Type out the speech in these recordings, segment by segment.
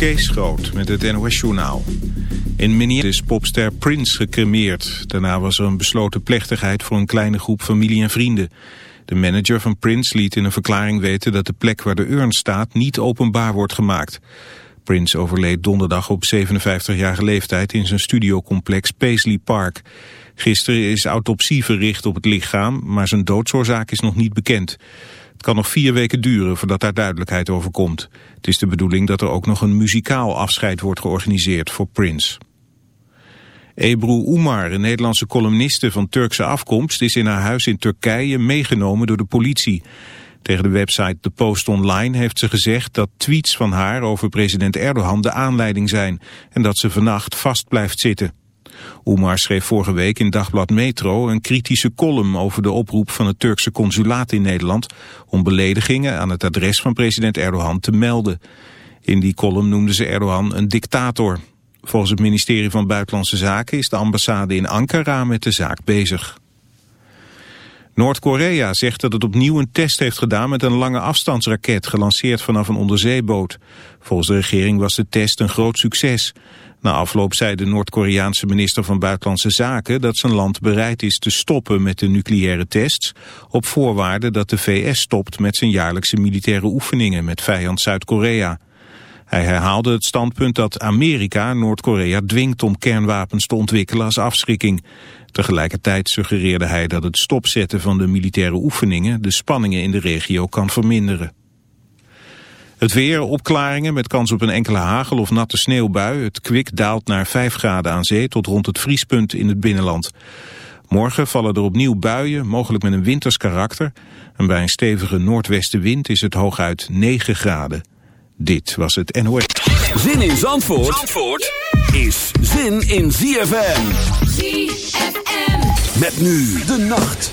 Kees Groot met het NOS-journaal. In Minneapolis is popster Prince gecremeerd. Daarna was er een besloten plechtigheid voor een kleine groep familie en vrienden. De manager van Prince liet in een verklaring weten dat de plek waar de urn staat niet openbaar wordt gemaakt. Prince overleed donderdag op 57-jarige leeftijd in zijn studiocomplex Paisley Park. Gisteren is autopsie verricht op het lichaam, maar zijn doodsoorzaak is nog niet bekend. Het kan nog vier weken duren voordat daar duidelijkheid over komt. Het is de bedoeling dat er ook nog een muzikaal afscheid wordt georganiseerd voor Prince. Ebru Umar, een Nederlandse columniste van Turkse afkomst, is in haar huis in Turkije meegenomen door de politie. Tegen de website The Post Online heeft ze gezegd dat tweets van haar over president Erdogan de aanleiding zijn en dat ze vannacht vast blijft zitten. Umar schreef vorige week in Dagblad Metro een kritische column over de oproep van het Turkse consulaat in Nederland om beledigingen aan het adres van president Erdogan te melden. In die column noemde ze Erdogan een dictator. Volgens het ministerie van Buitenlandse Zaken is de ambassade in Ankara met de zaak bezig. Noord-Korea zegt dat het opnieuw een test heeft gedaan met een lange afstandsraket gelanceerd vanaf een onderzeeboot. Volgens de regering was de test een groot succes. Na afloop zei de Noord-Koreaanse minister van Buitenlandse Zaken dat zijn land bereid is te stoppen met de nucleaire tests op voorwaarde dat de VS stopt met zijn jaarlijkse militaire oefeningen met vijand Zuid-Korea. Hij herhaalde het standpunt dat Amerika Noord-Korea dwingt om kernwapens te ontwikkelen als afschrikking. Tegelijkertijd suggereerde hij dat het stopzetten van de militaire oefeningen de spanningen in de regio kan verminderen. Het weer, opklaringen met kans op een enkele hagel of natte sneeuwbui. Het kwik daalt naar 5 graden aan zee tot rond het vriespunt in het binnenland. Morgen vallen er opnieuw buien, mogelijk met een winters karakter. En bij een stevige noordwestenwind is het hooguit 9 graden. Dit was het NOS. Zin in Zandvoort, Zandvoort is zin in ZFM. ZFM. Met nu de nacht.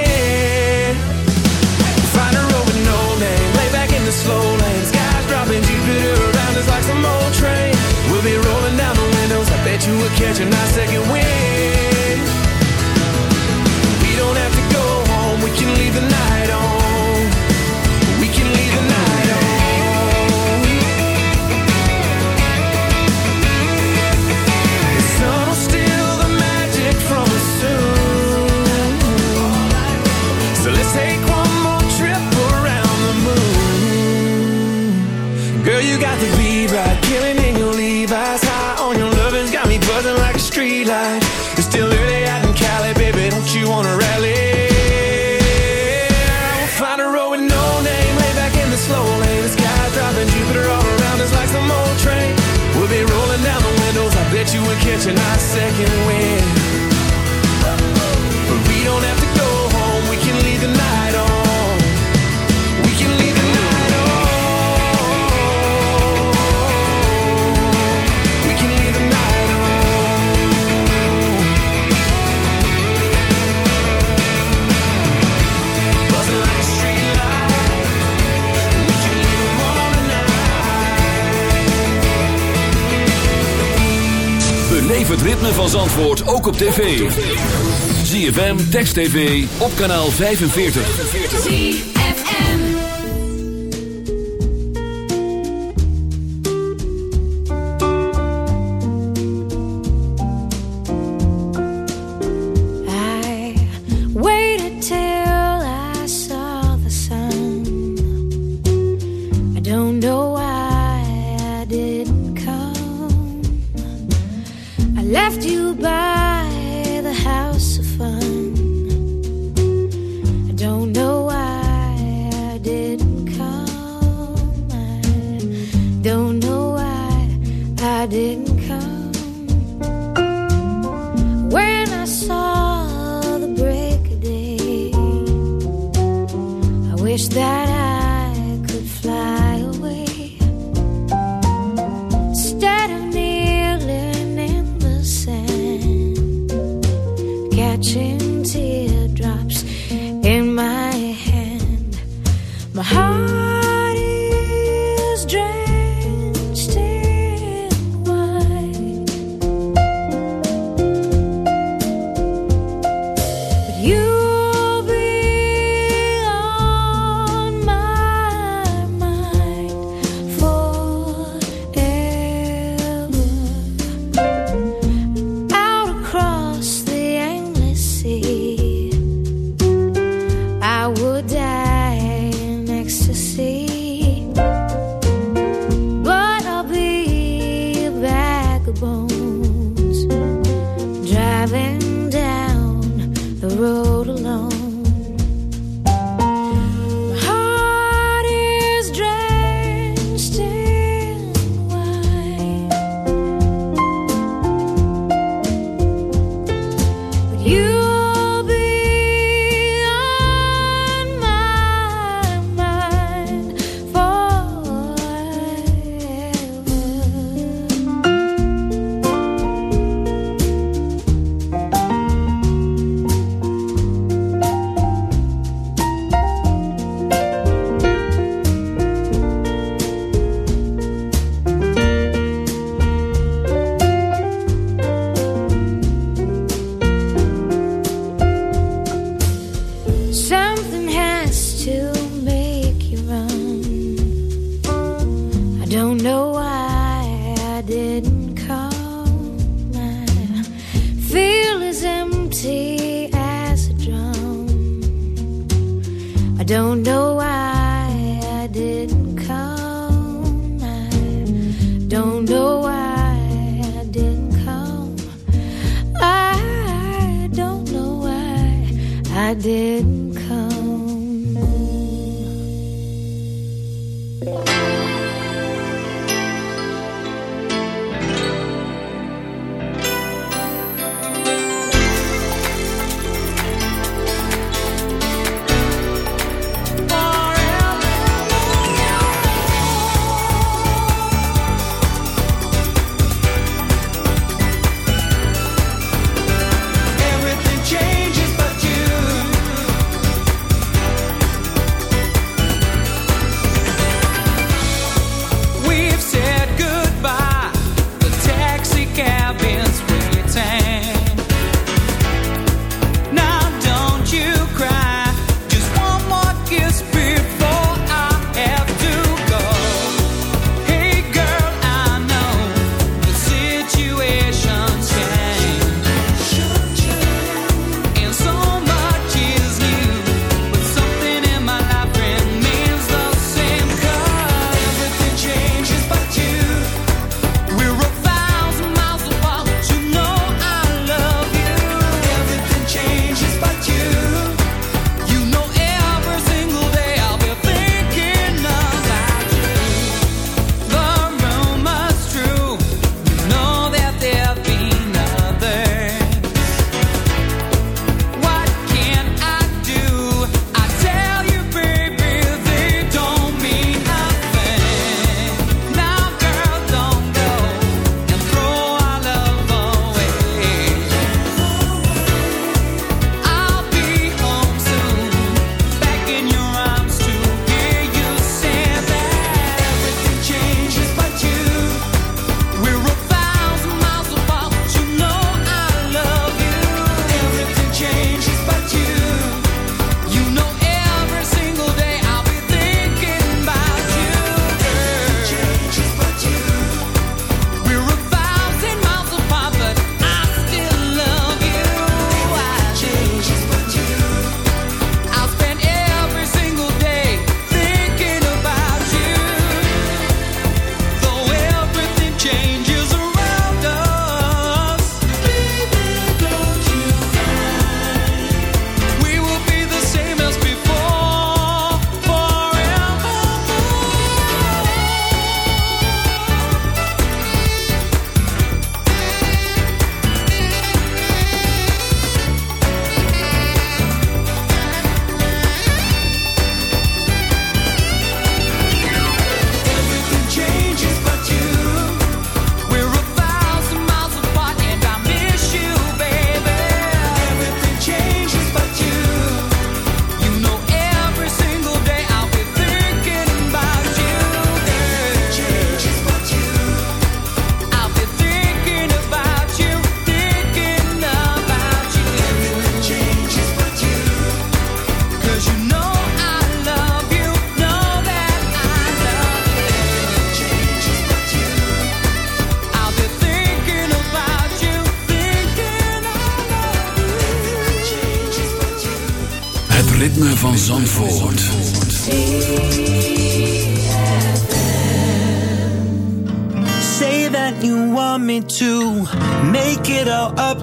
ook op tv. ZFM, Text TV, op kanaal 45. ZFM I waited till I saw the sun I don't know why I didn't come I left you by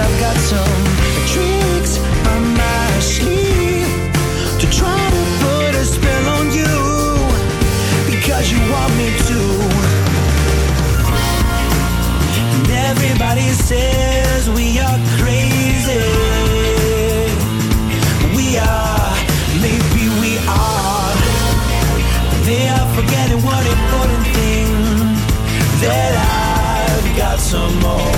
I've got some tricks on my sleeve to try to put a spell on you because you want me to. And everybody says we are crazy. We are, maybe we are. They are forgetting one important thing that I've got some more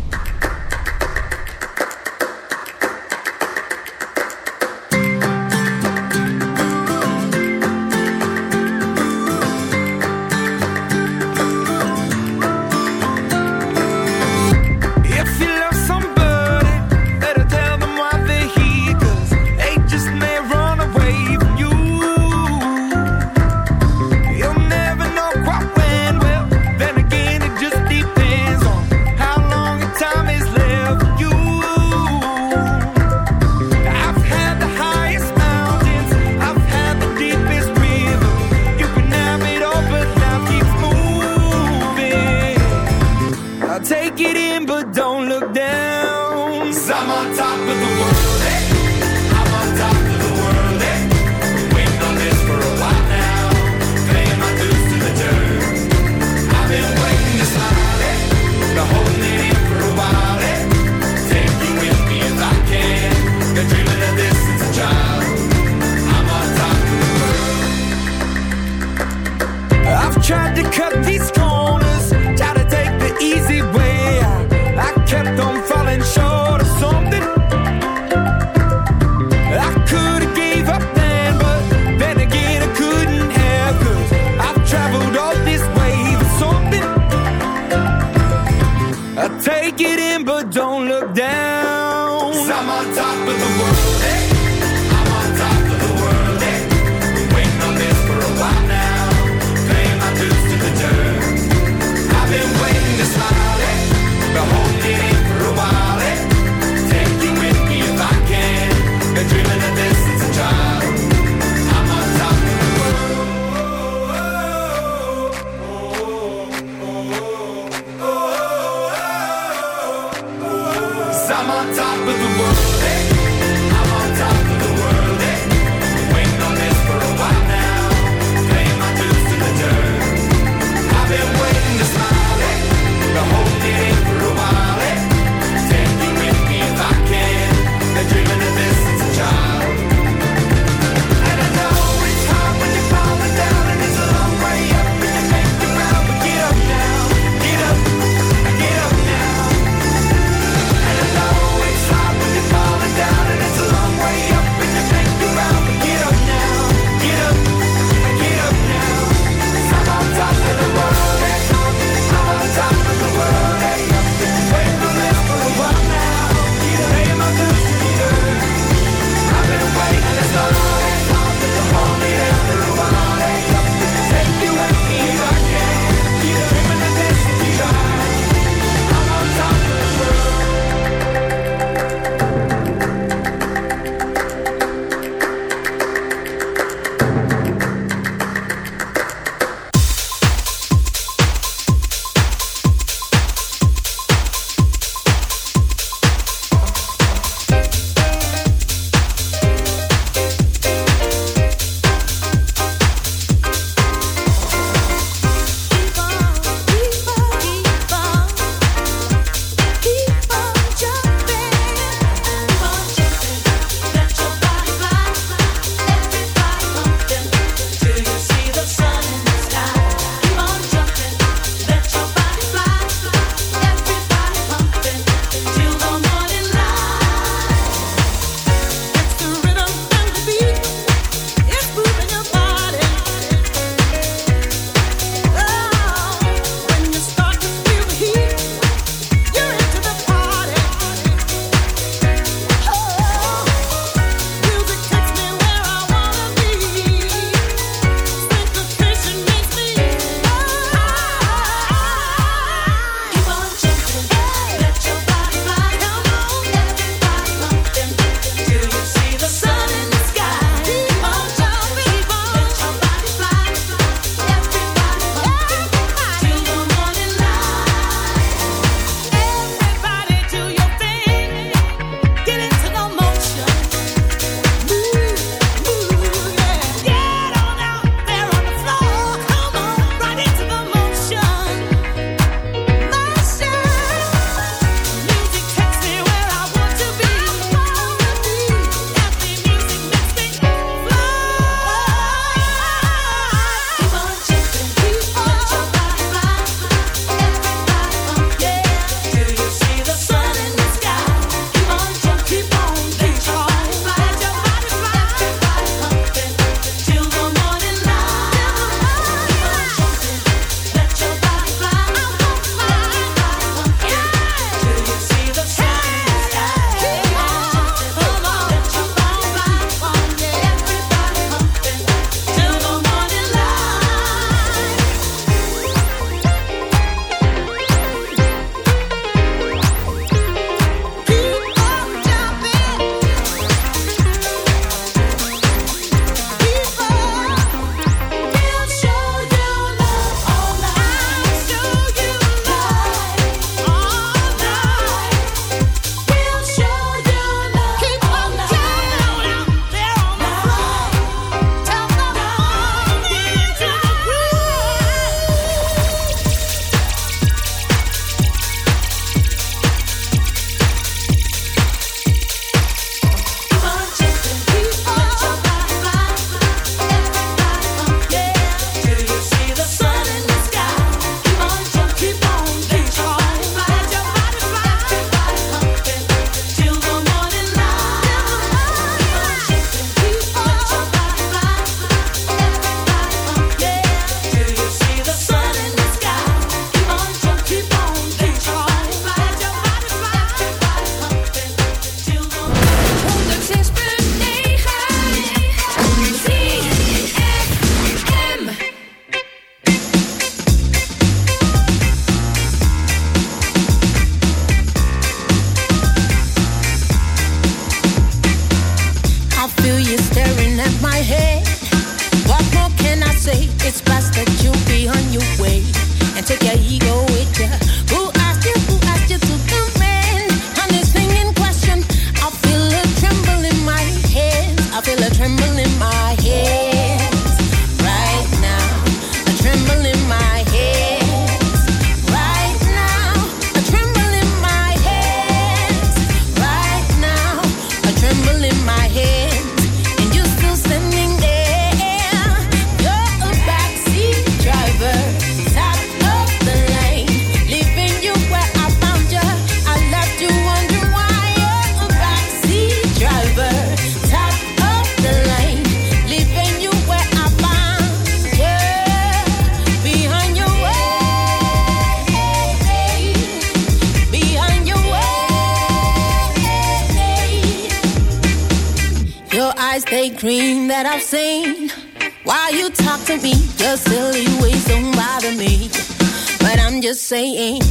saying